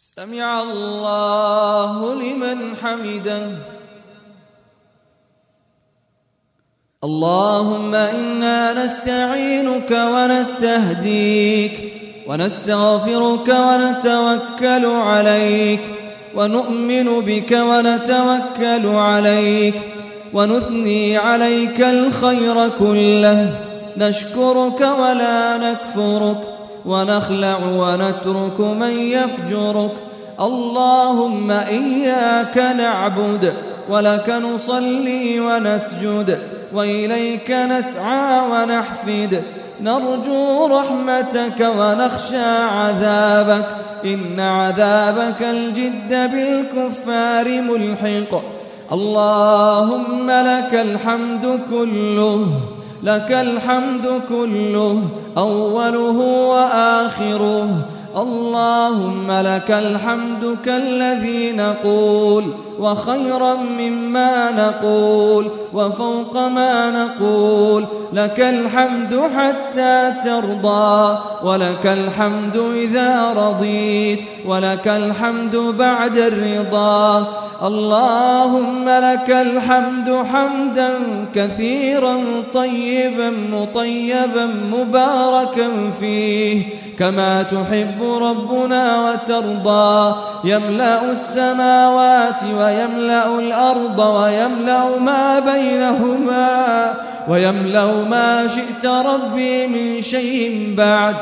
سمع الله لمن حمده. اللهم إنا نستعينك ونستهديك ونستغفرك ونتوكل عليك ونؤمن بك ونتوكل عليك ونثني عليك الخير كله. نشكرك ولا نكفرك. ونخلع ونترك من يفجرك. اللهم إياك نعبد ولك نصلي ونسجد وإليك نسعى ونحفد. نرجو رحمتك ونخشى عذابك. إن عذابك الجد بالكفار ملحق. اللهم لك الحمد كله. لك الحمد كله أوله وآخره. اللهم لك الحمد كالذي نقول وخيرا مما نقول وفوق ما نقول. لك الحمد حتى ترضى ولك الحمد إذا رضيت ولك الحمد بعد الرضا. اللهم لك الحمد حمدا كثيرا طيبا مطيبا مباركا فيه. كما تحب ربنا وترضى. يملأ السماوات ويملأ الأرض ويملأ ما بينهما ويملأ ما شئت ربي من شيء بعد.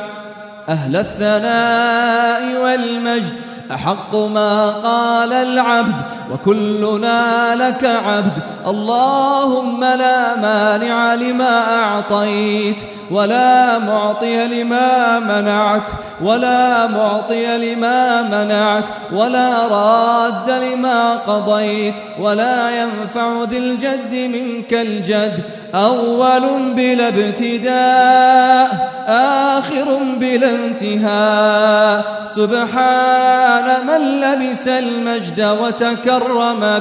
أهل الثناء والمجد أحق ما قال العبد. وكلنا لك عبد. اللهم لا مانع لما أعطيت ولا معطي لما منعت ولا معطي لما منعت ولا راد لما قضيت ولا ينفع ذي الجد منك الجد. أول بلا ابتداء آخر بلا انتهاء. سبحان من لبس المجد وتكرم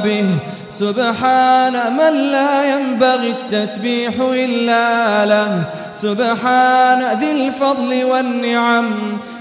به. سبحان من لا ينبغي التسبيح إلا له. سبحان ذي الفضل والنعم.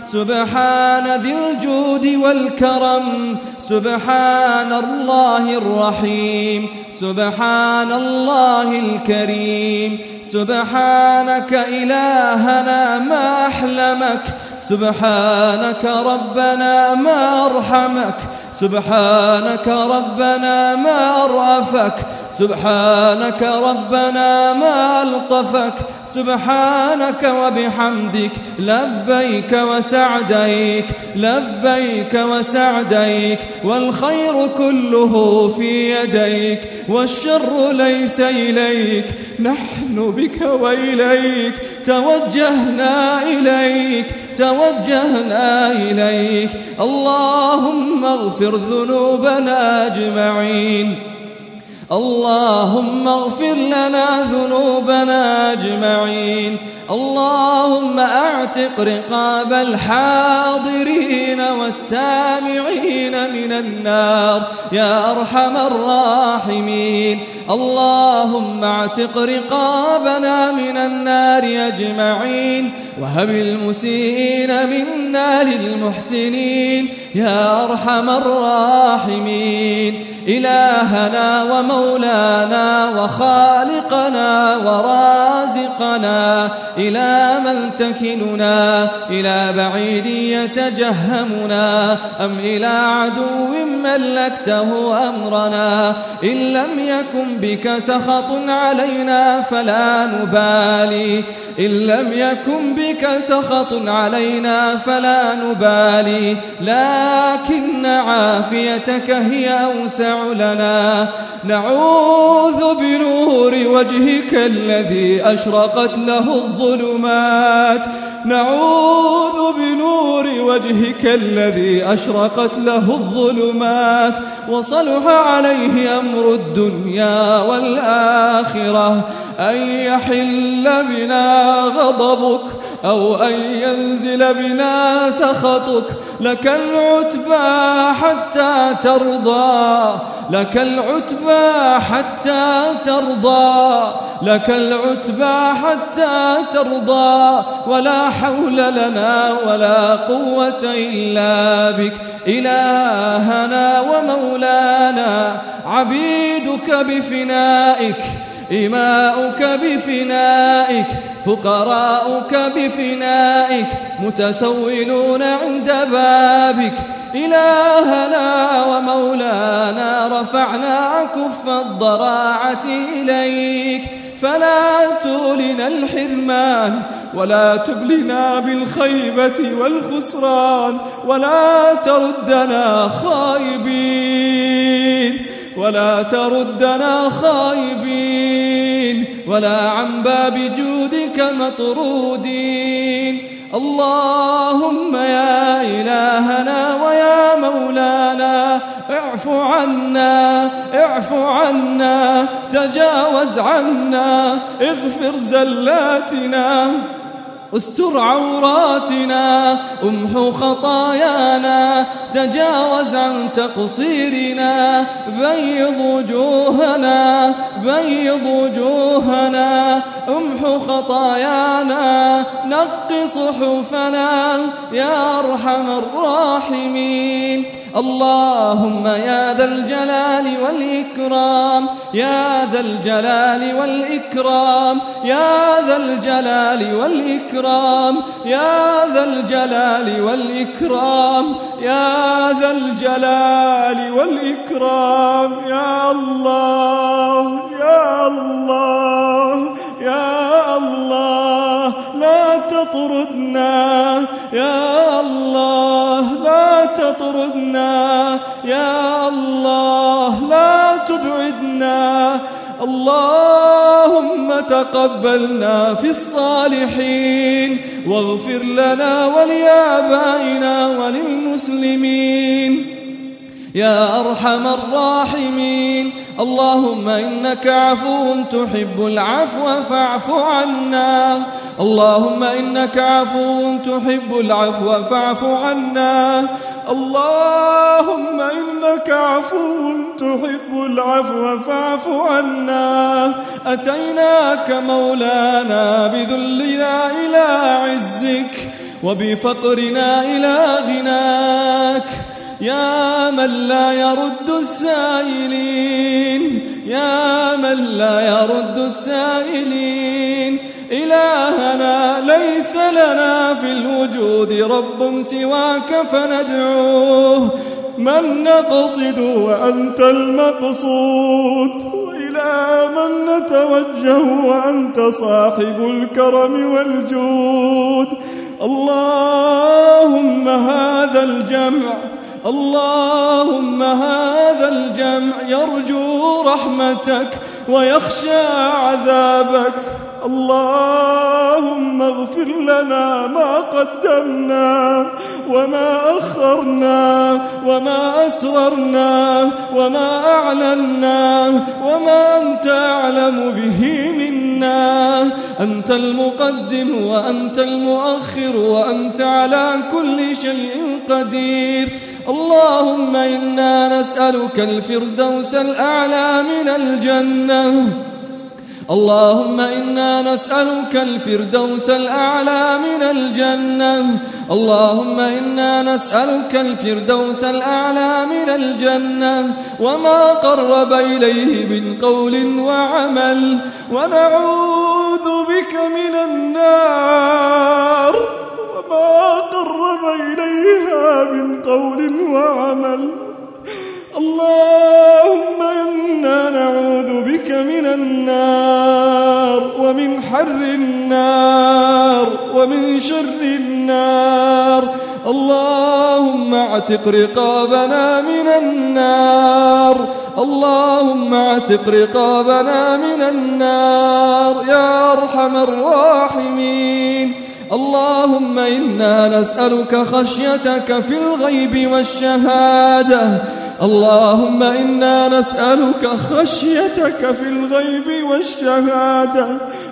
سبحان ذي الجود والكرم. سبحان الله الرحيم. سبحان الله الكريم. سبحانك إلهنا ما أحلمك. سبحانك ربنا ما أرحمك. سبحانك ربنا ما أرأفك سبحانك ربنا ما ألطفك سبحانك وبحمدك لبيك وسعديك لبيك وسعديك والخير كله في يديك والشر ليس إليك نحن بك وإليك توجهنا إليك توجهنا إليك. اللهم اغفر ذنوبنا أجمعين. اللهم اغفر لنا ذنوبنا أجمعين. اللهم أعتق رقاب الحاضرين والسامعين من النار يا أرحم الراحمين. اللهم أعتق رقابنا من النار أجمعين. وهب المسيئين منا للمحسنين يا أرحم الراحمين. إلهنا ومولانا وخالقنا ورازقنا إلى من تكلنا إلى بعيد يتجهمنا أم إلى عدو ملكته أمرنا؟ إن لم يكن بك سخط علينا فلا نبالي. إن لم يكن بك سخط علينا فلا نبالي لكن عافيتك هي أوسع لنا. نعوذ بنور وجهك الذي أشرقت له الظلمات. نعوذ بنور وجهك الذي أشرقت له الظلمات وصلح عليه أمر الدنيا والآخرة أن يحل بنا غضبك أو أن ينزل بنا سخطك لك العتبى حتى ترضى لك العتبى حتى ترضى لك العتبى حتى ترضى ولا حول لنا ولا قوة إلا بك. إلهنا ومولانا عبيدك بفنائك. إماؤك بفنائك فقراؤك بفنائك متسولون عند بابك. إلهنا ومولانا رفعنا كف الضراعة إليك. فلا تولنا الحرمان ولا تبلنا بالخيبة والخسران ولا تردنا خائبين. ولا تردنا خائبين ولا عن باب جودك مطرودين. اللهم يا إلهنا ويا مولانا اعف عنا اعف عنا تجاوز عنا اغفر زلاتنا. أستر عوراتنا امحو خطايانا تجاوز عن تقصيرنا بيض وجوهنا بيض وجوهنا امحو خطايانا نق صحفنا يا أرحم الراحمين. اللهم يا ذا الجلال والإكرام يا ذا الجلال والإكرام يا ذا الجلال والإكرام يا ذا الجلال والإكرام يا ذا الجلال والإكرام يا الله يا الله. يا الله لا تطردنا يا الله لا تطردنا يا الله لا تبعدنا. اللهم تقبلنا في الصالحين واغفر لنا ولآبائنا وللمسلمين. يا أرحم الراحمين اللهم إنك عفو تحب العفو فاعف عنا. اللهم إنك عفو تحب العفو فاعف عنا. اللهم إنك عفو تحب العفو فاعف عنا. أتيناك مولانا بذلنا إلى عزك وبفقرنا إلى غناك. يا من لا يرد السائلين يا من لا يرد السائلين. إلهنا ليس لنا في الوجود رب سواك فندعوه. من نقصد وأنت المقصود. وإلى من نتوجه وأنت صاحب الكرم والجود. اللهم هذا الجمع اللهم هذا الجمع يرجو رحمتك ويخشى عذابك. اللهم اغفر لنا ما قدمنا وما أخرنا وما أسررنا وما أعلنا وما أنت أعلم به منا. أنت المقدم وأنت المؤخر وأنت على كل شيء قدير. اللهم إنا نسألك الفردوس الأعلى من الجنة. اللهم إنا نسألك الفردوس الأعلى من الجنة. اللهم إنا نسألك الفردوس الأعلى من الجنة. وما قرب إليه من قول وعمل. ونعوذ بك من النار. وما قرب إليها من قول وعمل. اللهم إنا نعوذ بك من النار ومن حر النار ومن شر النار. اللهم اعتق رقابنا من النار. اللهم اعتق رقابنا من النار. يا أرحم الراحمين. اللهم إنا نسألك خشيتك في الغيب والشهادة. اللهم إنا نسألك خشيتك في الغيب والشهادة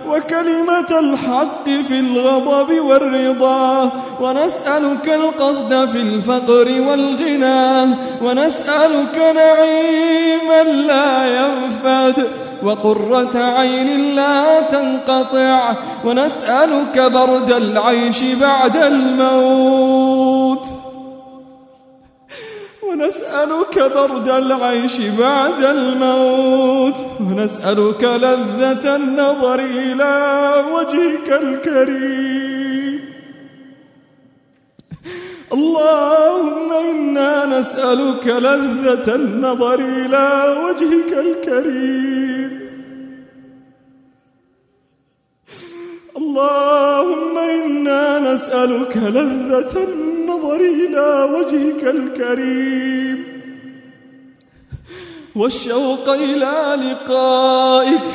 وكلمة الحق في الغضب والرضا. ونسألك القصد في الفقر والغنى. ونسألك نعيما لا ينفد. وقرة عين لا تنقطع ونسألك برد العيش بعد الموت. ونسألك برد العيش بعد الموت. ونسألك لذة النظر إلى وجهك الكريم. اللهم إنا نسألك لذة النظر إلى وجهك الكريم. اللهم إنا نسألك لذة النظر إلى وجهك الكريم والشوق إلى لقائك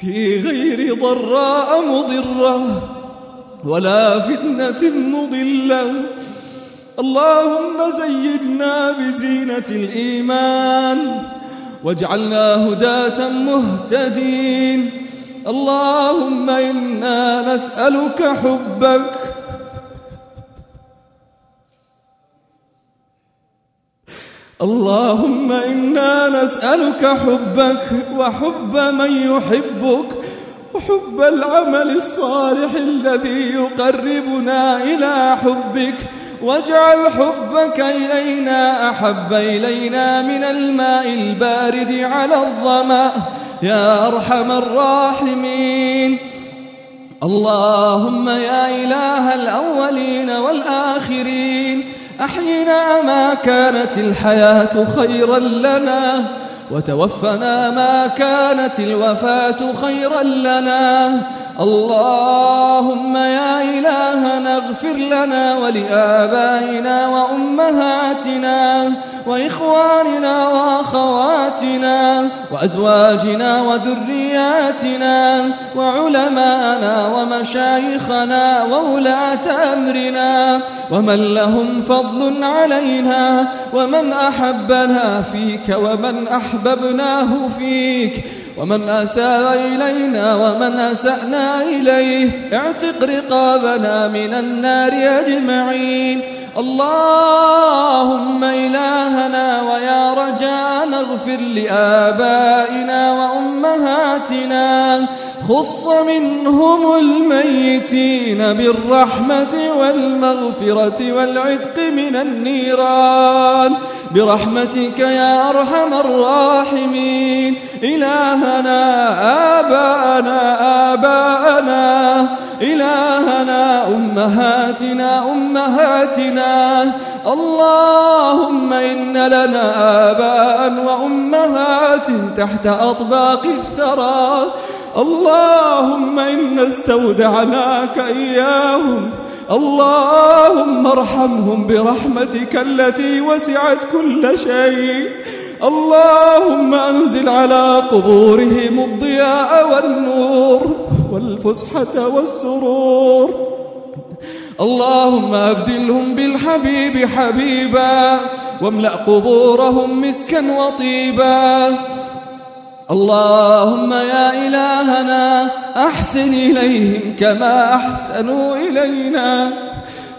في غير ضراء مضرة ولا فتنة مضلة. اللهم زيدنا بزينة الإيمان واجعلنا هداة مهتدين. اللهم إنا نسألك حبك. اللهم إنا نسألك حبك وحب من يحبك وحب العمل الصالح الذي يقربنا إلى حبك. واجعل حبك إلينا أحب إلينا من الماء البارد على الظمأ. يا أرحم الراحمين. اللهم يا إله الأولين والآخرين أحينا ما كانت الحياة خيرا لنا وتوفنا ما كانت الوفاة خيرا لنا. اللهم يا إلهنا اغفر لنا ولآبائنا وأمهاتنا وإخواننا وأخواتنا وأزواجنا وذرياتنا وعلماءنا ومشايخنا وولاة أمرنا ومن لهم فضل علينا ومن أحبنا فيك ومن أحببناه فيك ومن أساء إلينا ومن أسأنا إليه اعتق رقابنا من النار أجمعين. اللهم إلهنا ويا رجاء اغفر لآبائنا وأمهاتنا. خص منهم الميتين بالرحمة والمغفرة والعتق من النيران. برحمتك يا أرحم الراحمين. إلهنا آباءنا آباءنا. إلهنا أمهاتنا أمهاتنا. اللهم إن لنا آباء وأمهات تحت أطباق الثرى. اللهم إنا استودعناك إياهم. اللهم ارحمهم برحمتك التي وسعت كل شيء. اللهم أنزل على قبورهم الضياء والنور والفسحة والسرور. اللهم أبدلهم بالحبيب حبيبا. واملأ قبورهم مسكا وطيبا. اللهم يا إلهنا أحسن إليهم كما أحسنوا إلينا.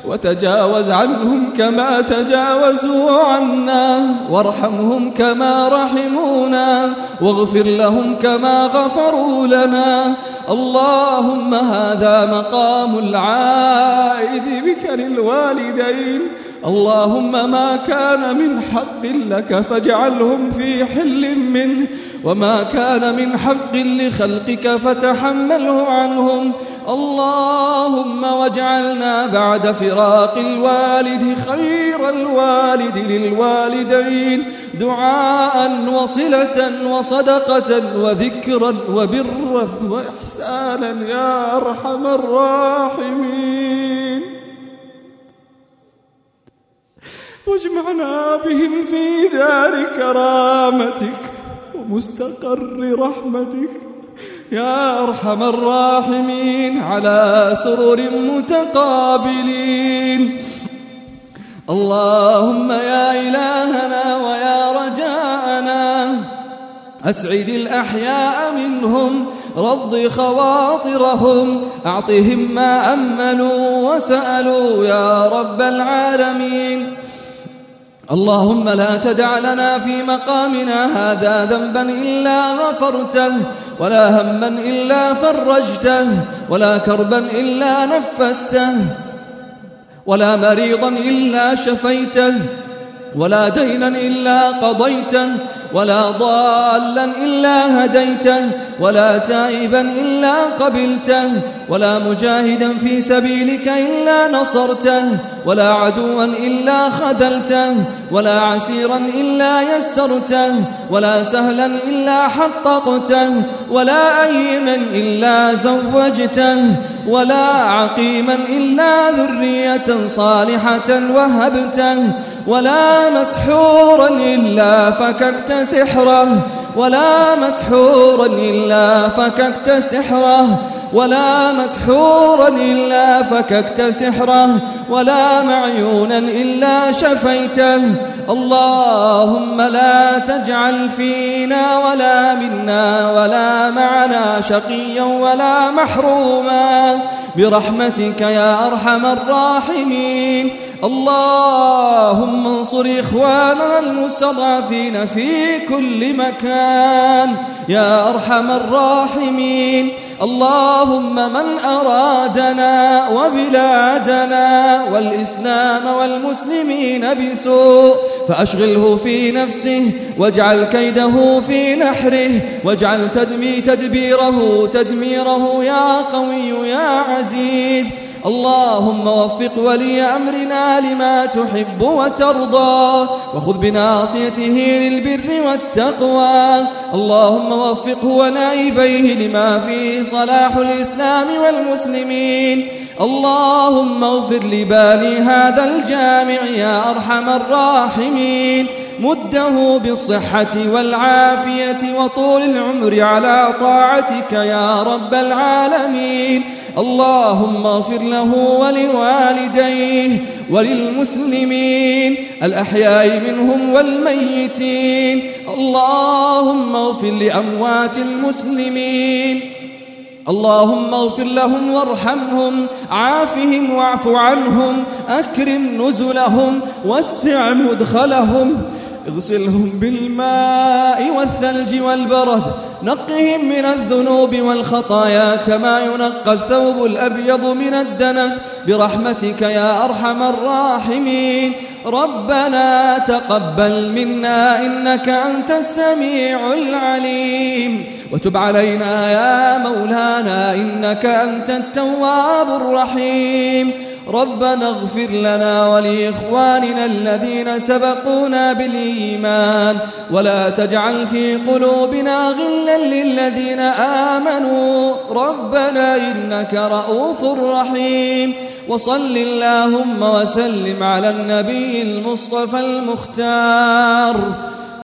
وتجاوز عنهم كما تجاوزوا عنا. وارحمهم كما رحمونا. واغفر لهم كما غفروا لنا. اللهم هذا مقام العائد بك للوالدين. اللهم ما كان من حق لك فاجعلهم في حل منه. وما كان من حق لخلقك فتحمله عنهم. اللهم واجعلنا بعد فراق الوالد خير الوالد للوالدين. دعاء وصلة وصدقة وذكرا وبرا وإحسانا يا أرحم الراحمين. واجمعنا بهم في دار كرامتك. ومستقر رحمتك. يا أرحم الراحمين على سرر متقابلين. اللهم يا إلهنا ويا رجاءنا أسعد الأحياء منهم رض خواطرهم أعطهم ما أملوا وسألوا يا رب العالمين. اللهم لا تدع لنا في مقامنا هذا ذنبا إلا غفرته ولا هما إلا فرجته ولا كربا إلا نفسته ولا مريضا إلا شفيته ولا دينا إلا قضيته ولا ضالا إلا هديته ولا تائبا إلا قبلته ولا مجاهدا في سبيلك إلا نصرته ولا عدوا إلا خذلته ولا عسيرا إلا يسرته ولا سهلا إلا حققته ولا أيما إلا زوجته ولا عقيما إلا ذرية صالحة وهبته ولا مسحورا إلا فككت سحره. ولا مسحورا إلا فككت سحره. ولا مسحورا إلا فككت سحره ولا معيونا إلا شفيته. اللهم لا تجعل فينا ولا منا ولا معنا شقيا ولا محروما. برحمتك يا أرحم الراحمين. اللهم انصر إخواننا المستضعفين في كل مكان. يا أرحم الراحمين. اللهم من أرادنا وبلادنا والإسلام والمسلمين بسوء فأشغله في نفسه واجعل كيده في نحره واجعل تدمي تدبيره تدميره يا قوي يا عزيز اللهم وفق ولي أمرنا لما تحب وترضى وخذ بناصيته للبر والتقوى. اللهم وفقه ونائبيه لما فيه صلاح الإسلام والمسلمين. اللهم اغفر لباني هذا الجامع يا أرحم الراحمين. مده بالصحة والعافية وطول العمر على طاعتك يا رب العالمين. اللهم اغفر له ولوالديه وللمسلمين الأحياء منهم والميتين اللهم اغفر لأموات المسلمين اللهم اغفر لهم وارحمهم عافهم واعف عنهم أكرم نزلهم وسع مدخلهم اغسلهم بالماء والثلج والبرد نقهم من الذنوب والخطايا كما ينقى الثوب الأبيض من الدنس. برحمتك يا أرحم الراحمين. ربنا تقبل منا إنك أنت السميع العليم. وتب علينا يا مولانا إنك أنت التواب الرحيم. ربنا اغفر لنا ولإخواننا الذين سبقونا بالإيمان ولا تجعل في قلوبنا غلا للذين آمنوا ربنا إنك رؤوف رحيم وصل اللهم وسلم على النبي المصطفى المختار